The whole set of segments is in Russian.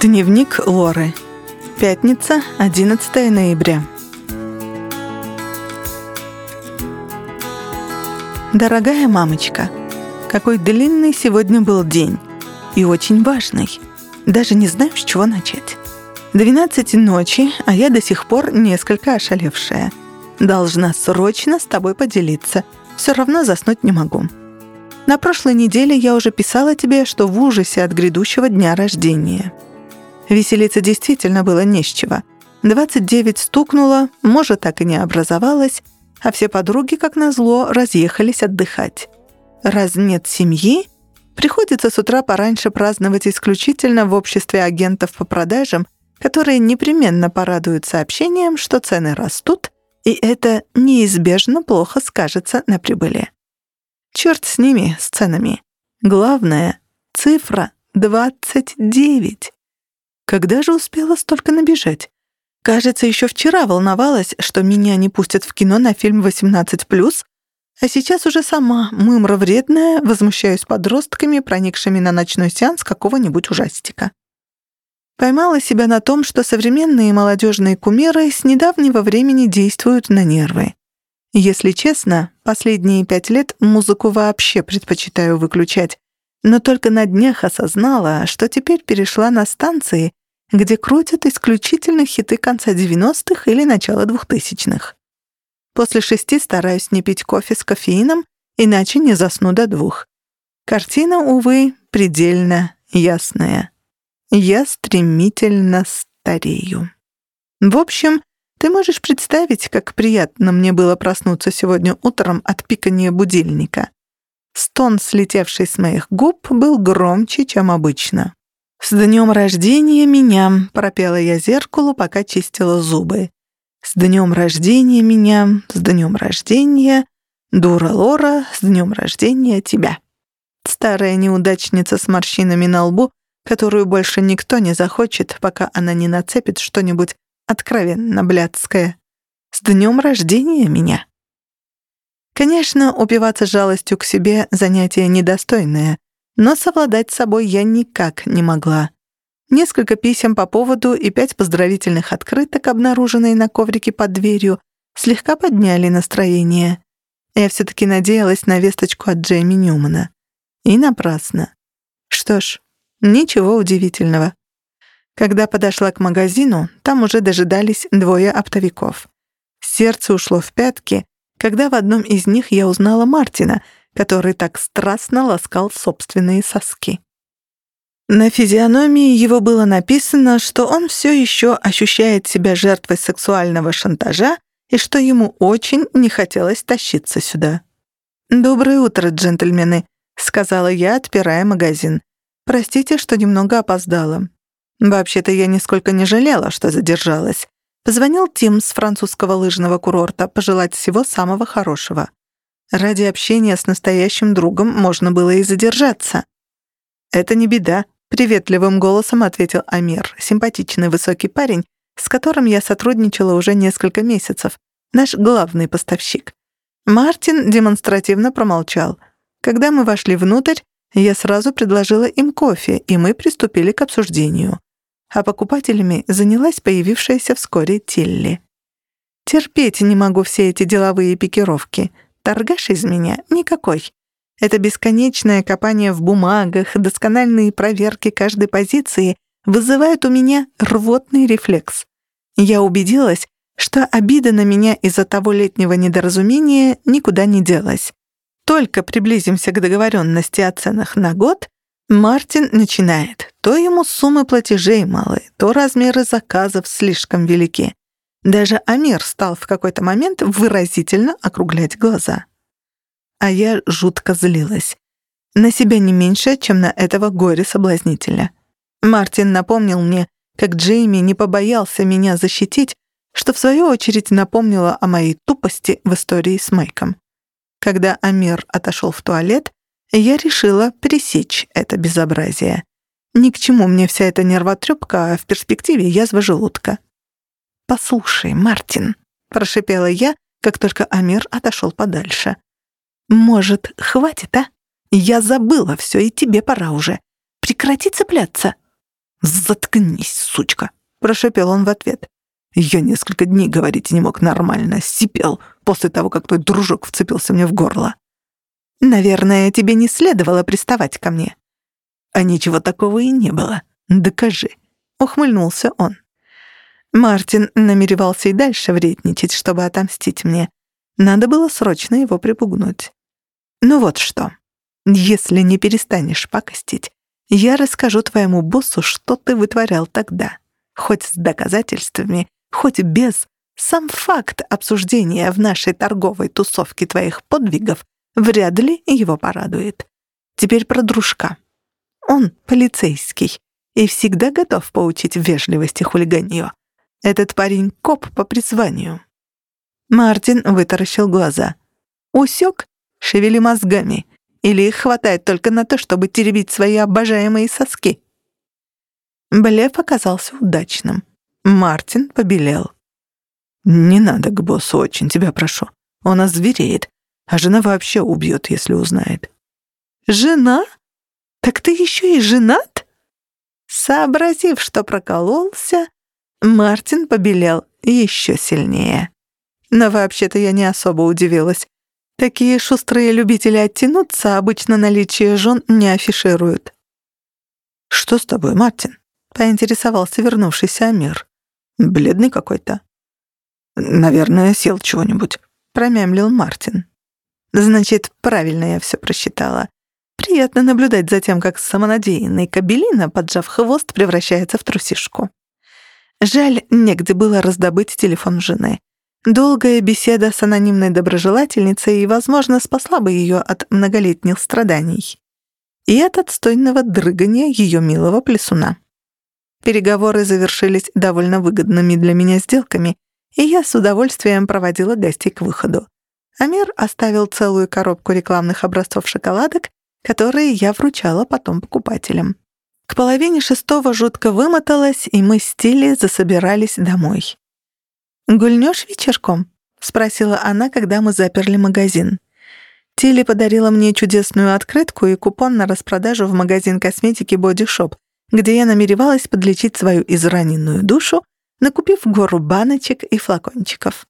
Дневник Лоры. Пятница, 11 ноября. Дорогая мамочка, какой длинный сегодня был день. И очень важный. Даже не знаю, с чего начать. 12 ночи, а я до сих пор несколько ошалевшая. Должна срочно с тобой поделиться. Все равно заснуть не могу. На прошлой неделе я уже писала тебе, что в ужасе от грядущего дня рождения. Веселиться действительно было не с чего. 29 стукнуло, может, так и не образовалось, а все подруги, как назло, разъехались отдыхать. Раз нет семьи, приходится с утра пораньше праздновать исключительно в обществе агентов по продажам, которые непременно порадуют сообщением, что цены растут, и это неизбежно плохо скажется на прибыли. Черт с ними, с ценами. Главное — цифра 29. Когда же успела столько набежать? Кажется, еще вчера волновалась, что меня не пустят в кино на фильм 18+, а сейчас уже сама, мымра вредная, возмущаюсь подростками, проникшими на ночной сеанс какого-нибудь ужастика. Поймала себя на том, что современные молодежные кумиры с недавнего времени действуют на нервы. Если честно, последние пять лет музыку вообще предпочитаю выключать, но только на днях осознала, что теперь перешла на станции, где крутят исключительно хиты конца 90-х или начала 2000-х. После шести стараюсь не пить кофе с кофеином, иначе не засну до двух. Картина, увы, предельно ясная. Я стремительно старею. В общем, ты можешь представить, как приятно мне было проснуться сегодня утром от пикания будильника. Стон, слетевший с моих губ, был громче, чем обычно. «С днем рождения меня!» — пропела я зеркалу, пока чистила зубы. «С днем рождения меня! С днем рождения! Дура Лора, с днем рождения тебя!» Старая неудачница с морщинами на лбу, которую больше никто не захочет, пока она не нацепит что-нибудь откровенно блядское. «С днем рождения меня!» Конечно, упиваться жалостью к себе — занятие недостойное — но совладать с собой я никак не могла. Несколько писем по поводу и пять поздравительных открыток, обнаруженные на коврике под дверью, слегка подняли настроение. Я все-таки надеялась на весточку от Джейми Ньюмана. И напрасно. Что ж, ничего удивительного. Когда подошла к магазину, там уже дожидались двое оптовиков. Сердце ушло в пятки, когда в одном из них я узнала Мартина — который так страстно ласкал собственные соски. На физиономии его было написано, что он все еще ощущает себя жертвой сексуального шантажа и что ему очень не хотелось тащиться сюда. «Доброе утро, джентльмены», — сказала я, отпирая магазин. «Простите, что немного опоздала. Вообще-то я нисколько не жалела, что задержалась. Позвонил Тим с французского лыжного курорта пожелать всего самого хорошего. Ради общения с настоящим другом можно было и задержаться. «Это не беда», — приветливым голосом ответил Амир, симпатичный высокий парень, с которым я сотрудничала уже несколько месяцев, наш главный поставщик. Мартин демонстративно промолчал. Когда мы вошли внутрь, я сразу предложила им кофе, и мы приступили к обсуждению. А покупателями занялась появившаяся вскоре Тилли. Терпеть не могу все эти деловые пикировки — торгаш из меня никакой. Это бесконечное копание в бумагах, доскональные проверки каждой позиции вызывают у меня рвотный рефлекс. Я убедилась, что обида на меня из-за того летнего недоразумения никуда не делась. Только приблизимся к договоренности о ценах на год, Мартин начинает. То ему суммы платежей малы, то размеры заказов слишком велики. Даже Амир стал в какой-то момент выразительно округлять глаза. А я жутко злилась. На себя не меньше, чем на этого горе-соблазнителя. Мартин напомнил мне, как Джейми не побоялся меня защитить, что в свою очередь напомнило о моей тупости в истории с Майком. Когда Амир отошел в туалет, я решила пресечь это безобразие. Ни к чему мне вся эта нервотрепка, а в перспективе язва желудка. «Послушай, Мартин», — прошипела я, как только Амир отошел подальше. «Может, хватит, а? Я забыла все, и тебе пора уже. Прекрати цепляться». «Заткнись, сучка!» — прошепел он в ответ. «Я несколько дней говорить не мог нормально, сипел после того, как твой дружок вцепился мне в горло». «Наверное, тебе не следовало приставать ко мне». «А ничего такого и не было. Докажи», — ухмыльнулся он. Мартин намеревался и дальше вредничать, чтобы отомстить мне. Надо было срочно его припугнуть. «Ну вот что. Если не перестанешь пакостить, я расскажу твоему боссу, что ты вытворял тогда. Хоть с доказательствами, хоть без. Сам факт обсуждения в нашей торговой тусовке твоих подвигов вряд ли его порадует. Теперь про дружка. Он полицейский и всегда готов поучить вежливости хулиганью. Этот парень коп по призванию». Мартин вытаращил глаза. «Усек? Шевели мозгами. Или их хватает только на то, чтобы теребить свои обожаемые соски?» Блеф оказался удачным. Мартин побелел. «Не надо к боссу, очень тебя прошу. Он озвереет, а жена вообще убьет, если узнает». «Жена? Так ты еще и женат?» Сообразив, что прокололся, Мартин побелел еще сильнее. Но вообще-то я не особо удивилась. Такие шустрые любители оттянуться обычно наличие жен не афишируют. «Что с тобой, Мартин?» — поинтересовался вернувшийся Амир. «Бледный какой-то». «Наверное, сел чего-нибудь», — промямлил Мартин. «Значит, правильно я все просчитала. Приятно наблюдать за тем, как самонадеянный кабелина, поджав хвост, превращается в трусишку. Жаль, негде было раздобыть телефон жены. Долгая беседа с анонимной доброжелательницей, возможно, спасла бы ее от многолетних страданий. И от отстойного дрыгания ее милого плесуна. Переговоры завершились довольно выгодными для меня сделками, и я с удовольствием проводила гостей к выходу. Амир оставил целую коробку рекламных образцов шоколадок, которые я вручала потом покупателям. К половине шестого жутко вымоталась, и мы с Тилли засобирались домой. «Гульнёшь вечерком?» — спросила она, когда мы заперли магазин. Тилли подарила мне чудесную открытку и купон на распродажу в магазин косметики Body Shop, где я намеревалась подлечить свою израненную душу, накупив гору баночек и флакончиков.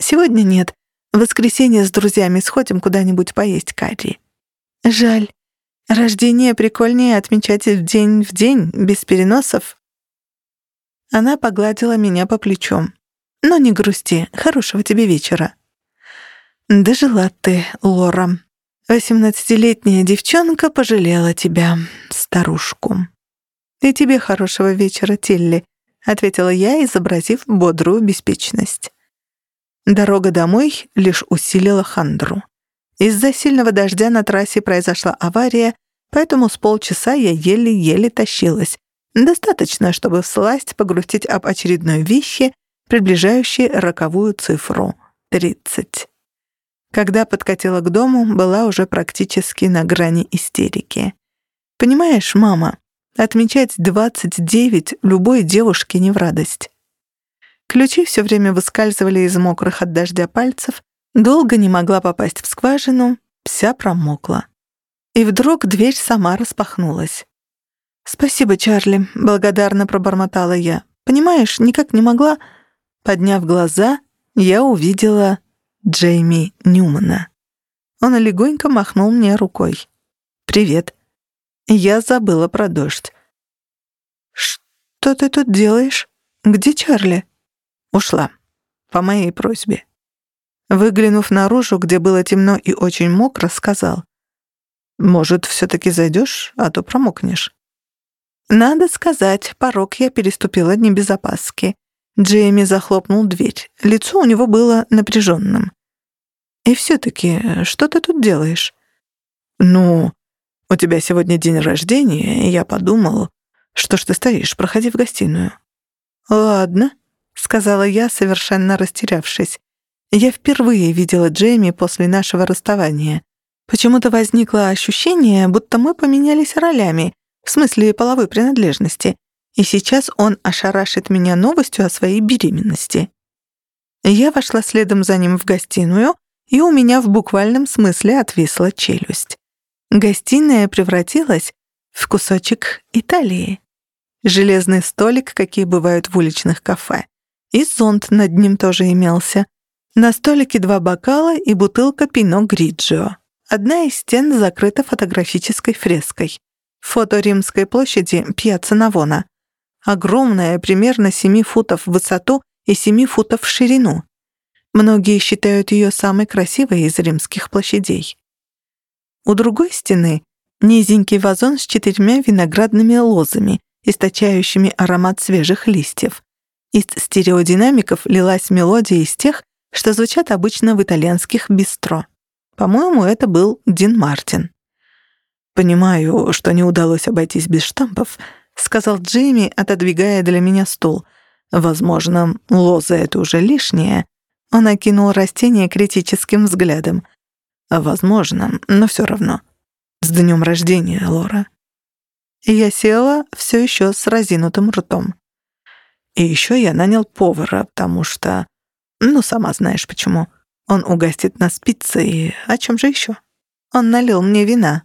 Сегодня нет. В воскресенье с друзьями сходим куда-нибудь поесть карри. Жаль. Рождение прикольнее отмечать в день в день, без переносов. Она погладила меня по плечу. Но не грусти, хорошего тебе вечера». «Дожила ты, Лора. Восемнадцатилетняя девчонка пожалела тебя, старушку». «И тебе хорошего вечера, Тилли», — ответила я, изобразив бодрую беспечность. Дорога домой лишь усилила хандру. Из-за сильного дождя на трассе произошла авария, поэтому с полчаса я еле-еле тащилась. Достаточно, чтобы всласть погрустить об очередной вещи приближающий роковую цифру — 30. Когда подкатила к дому, была уже практически на грани истерики. «Понимаешь, мама, отмечать 29 любой девушке не в радость». Ключи все время выскальзывали из мокрых от дождя пальцев, долго не могла попасть в скважину, вся промокла. И вдруг дверь сама распахнулась. «Спасибо, Чарли», — благодарно пробормотала я. «Понимаешь, никак не могла...» Подняв глаза, я увидела Джейми Ньюмана. Он легонько махнул мне рукой. «Привет». Я забыла про дождь. «Что ты тут делаешь? Где Чарли?» Ушла. По моей просьбе. Выглянув наружу, где было темно и очень мокро, сказал. «Может, все-таки зайдешь, а то промокнешь». Надо сказать, порог я переступила не без опаски. Джейми захлопнул дверь. Лицо у него было напряженным. «И все-таки, что ты тут делаешь?» «Ну, у тебя сегодня день рождения, и я подумал, что ж ты стоишь, проходи в гостиную». «Ладно», — сказала я, совершенно растерявшись. Я впервые видела Джейми после нашего расставания. Почему-то возникло ощущение, будто мы поменялись ролями, в смысле половой принадлежности, и сейчас он ошарашит меня новостью о своей беременности. Я вошла следом за ним в гостиную, и у меня в буквальном смысле отвисла челюсть. Гостиная превратилась в кусочек Италии. железный столик, какие бывают в уличных кафе, и зонт над ним тоже имелся. На столике два бокала и бутылка пино гриджио. Одна из стен закрыта фотографической фреской. Фото Римской площади Пьяцца Навона. Огромная, примерно 7 футов в высоту и 7 футов в ширину. Многие считают ее самой красивой из римских площадей. У другой стены низенький вазон с четырьмя виноградными лозами, источающими аромат свежих листьев. Из стереодинамиков лилась мелодия из тех, что звучат обычно в итальянских бистро. По-моему, это был Дин Мартин. «Понимаю, что не удалось обойтись без штампов», — сказал Джейми, отодвигая для меня стул. «Возможно, лоза — это уже лишнее». Он окинул растение критическим взглядом. «Возможно, но все равно. С днем рождения, Лора». Я села все еще с разинутым ртом. И еще я нанял повара, потому что... Ну, сама знаешь почему. Он угостит нас пиццей. О чем же еще? Он налил мне вина.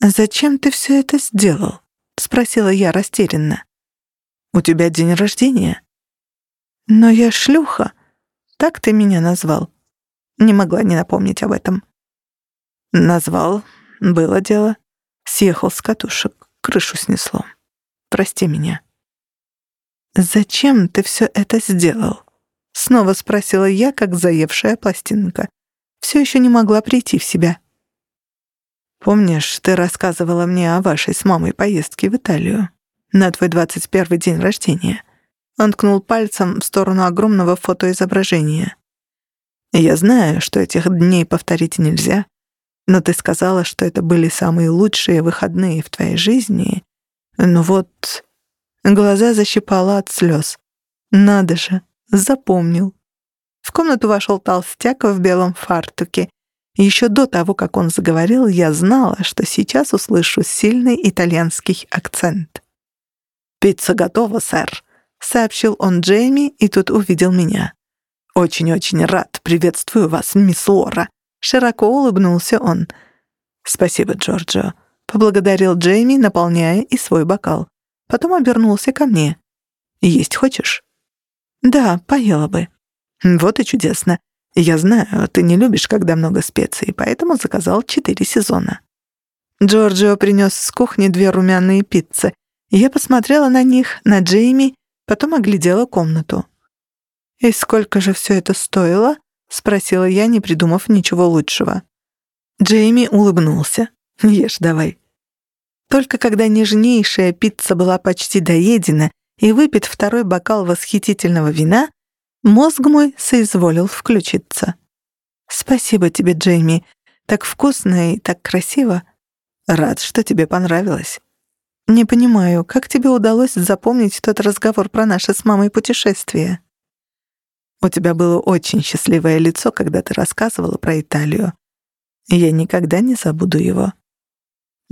«Зачем ты все это сделал?» — спросила я растерянно. «У тебя день рождения». «Но я шлюха. Так ты меня назвал». Не могла не напомнить об этом. «Назвал. Было дело. Съехал с катушек. Крышу снесло. Прости меня». «Зачем ты все это сделал?» Снова спросила я, как заевшая пластинка. Все еще не могла прийти в себя. «Помнишь, ты рассказывала мне о вашей с мамой поездке в Италию? На твой двадцать первый день рождения?» Он ткнул пальцем в сторону огромного фотоизображения. «Я знаю, что этих дней повторить нельзя, но ты сказала, что это были самые лучшие выходные в твоей жизни. Ну вот...» Глаза защипала от слез. «Надо же, запомнил». В комнату вошел толстяк в белом фартуке еще до того, как он заговорил, я знала, что сейчас услышу сильный итальянский акцент. «Пицца готова, сэр», — сообщил он Джейми, и тут увидел меня. «Очень-очень рад. Приветствую вас, мисс Лора». Широко улыбнулся он. «Спасибо, Джорджо», — поблагодарил Джейми, наполняя и свой бокал. Потом обернулся ко мне. «Есть хочешь?» «Да, поела бы». «Вот и чудесно. Я знаю, ты не любишь, когда много специй, поэтому заказал четыре сезона. Джорджио принес с кухни две румяные пиццы. Я посмотрела на них, на Джейми, потом оглядела комнату. «И сколько же все это стоило?» — спросила я, не придумав ничего лучшего. Джейми улыбнулся. «Ешь давай». Только когда нежнейшая пицца была почти доедена и выпит второй бокал восхитительного вина, Мозг мой соизволил включиться. «Спасибо тебе, Джейми. Так вкусно и так красиво. Рад, что тебе понравилось. Не понимаю, как тебе удалось запомнить тот разговор про наше с мамой путешествие?» У тебя было очень счастливое лицо, когда ты рассказывала про Италию. Я никогда не забуду его.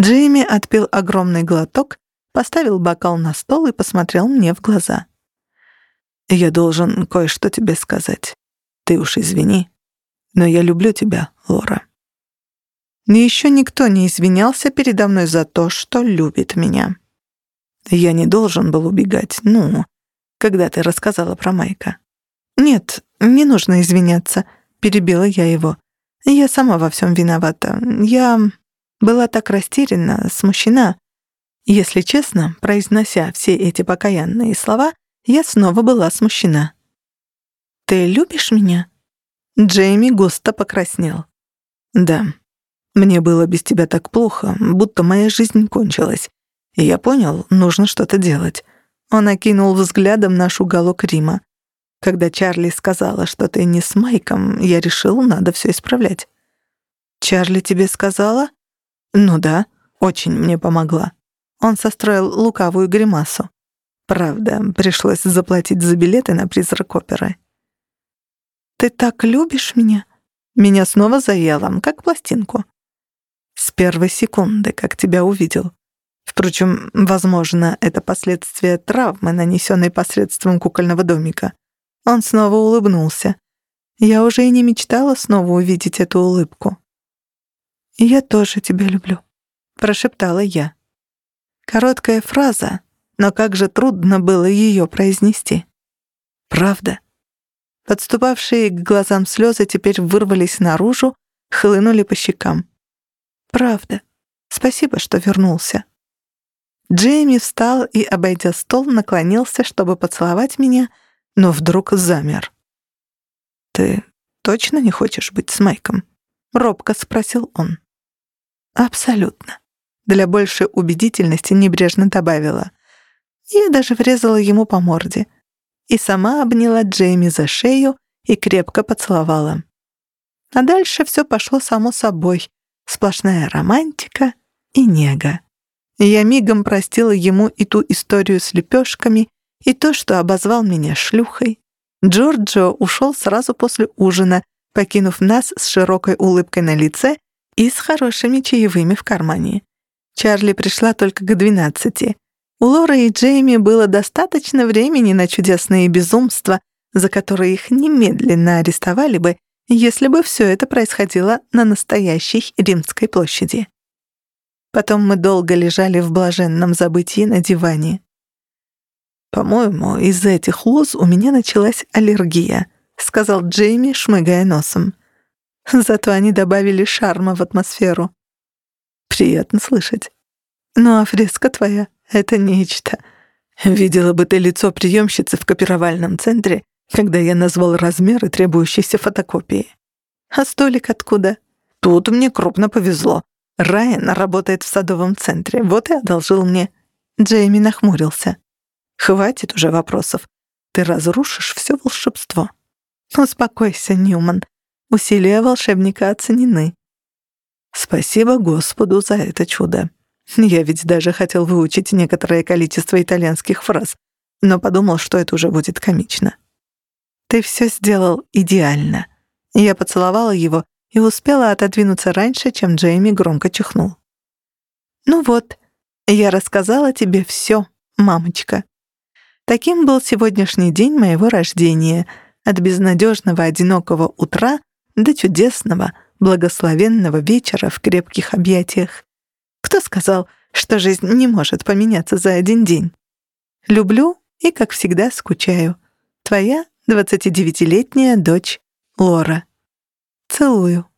Джейми отпил огромный глоток, поставил бокал на стол и посмотрел мне в глаза. Я должен кое-что тебе сказать. Ты уж извини, но я люблю тебя, Лора. Еще никто не извинялся передо мной за то, что любит меня. Я не должен был убегать, ну, когда ты рассказала про Майка. Нет, не нужно извиняться, перебила я его. Я сама во всем виновата. Я была так растеряна, смущена. Если честно, произнося все эти покаянные слова, я снова была смущена. «Ты любишь меня?» Джейми густо покраснел. «Да. Мне было без тебя так плохо, будто моя жизнь кончилась. И я понял, нужно что-то делать». Он окинул взглядом наш уголок Рима. Когда Чарли сказала, что ты не с Майком, я решил, надо все исправлять. «Чарли тебе сказала?» «Ну да, очень мне помогла». Он состроил лукавую гримасу. Правда, пришлось заплатить за билеты на призрак оперы. «Ты так любишь меня?» Меня снова заело, как пластинку. С первой секунды, как тебя увидел. Впрочем, возможно, это последствия травмы, нанесенной посредством кукольного домика. Он снова улыбнулся. Я уже и не мечтала снова увидеть эту улыбку. «Я тоже тебя люблю», — прошептала я. Короткая фраза, но как же трудно было ее произнести. «Правда?» Подступавшие к глазам слезы теперь вырвались наружу, хлынули по щекам. «Правда. Спасибо, что вернулся». Джейми встал и, обойдя стол, наклонился, чтобы поцеловать меня, но вдруг замер. «Ты точно не хочешь быть с Майком?» — робко спросил он. «Абсолютно». Для большей убедительности небрежно добавила. Я даже врезала ему по морде. И сама обняла Джейми за шею и крепко поцеловала. А дальше все пошло само собой. Сплошная романтика и нега. Я мигом простила ему и ту историю с лепешками, и то, что обозвал меня шлюхой. Джорджо ушел сразу после ужина, покинув нас с широкой улыбкой на лице и с хорошими чаевыми в кармане. Чарли пришла только к двенадцати. У Лоры и Джейми было достаточно времени на чудесные безумства, за которые их немедленно арестовали бы, если бы все это происходило на настоящей Римской площади. Потом мы долго лежали в блаженном забытии на диване. «По-моему, из-за этих лоз у меня началась аллергия», — сказал Джейми, шмыгая носом. Зато они добавили шарма в атмосферу. Приятно слышать. Ну а фреска твоя — это нечто. Видела бы ты лицо приемщицы в копировальном центре, когда я назвал размеры требующейся фотокопии. А столик откуда? Тут мне крупно повезло. Райан работает в садовом центре, вот и одолжил мне. Джейми нахмурился. Хватит уже вопросов. Ты разрушишь все волшебство. Успокойся, Ньюман. Усилия волшебника оценены. Спасибо Господу за это чудо. Я ведь даже хотел выучить некоторое количество итальянских фраз, но подумал, что это уже будет комично. Ты все сделал идеально. Я поцеловала его и успела отодвинуться раньше, чем Джейми громко чихнул. «Ну вот, я рассказала тебе все, мамочка. Таким был сегодняшний день моего рождения, от безнадежного одинокого утра до чудесного, благословенного вечера в крепких объятиях. Кто сказал, что жизнь не может поменяться за один день? Люблю и, как всегда, скучаю. Твоя 29-летняя дочь Лора. Целую.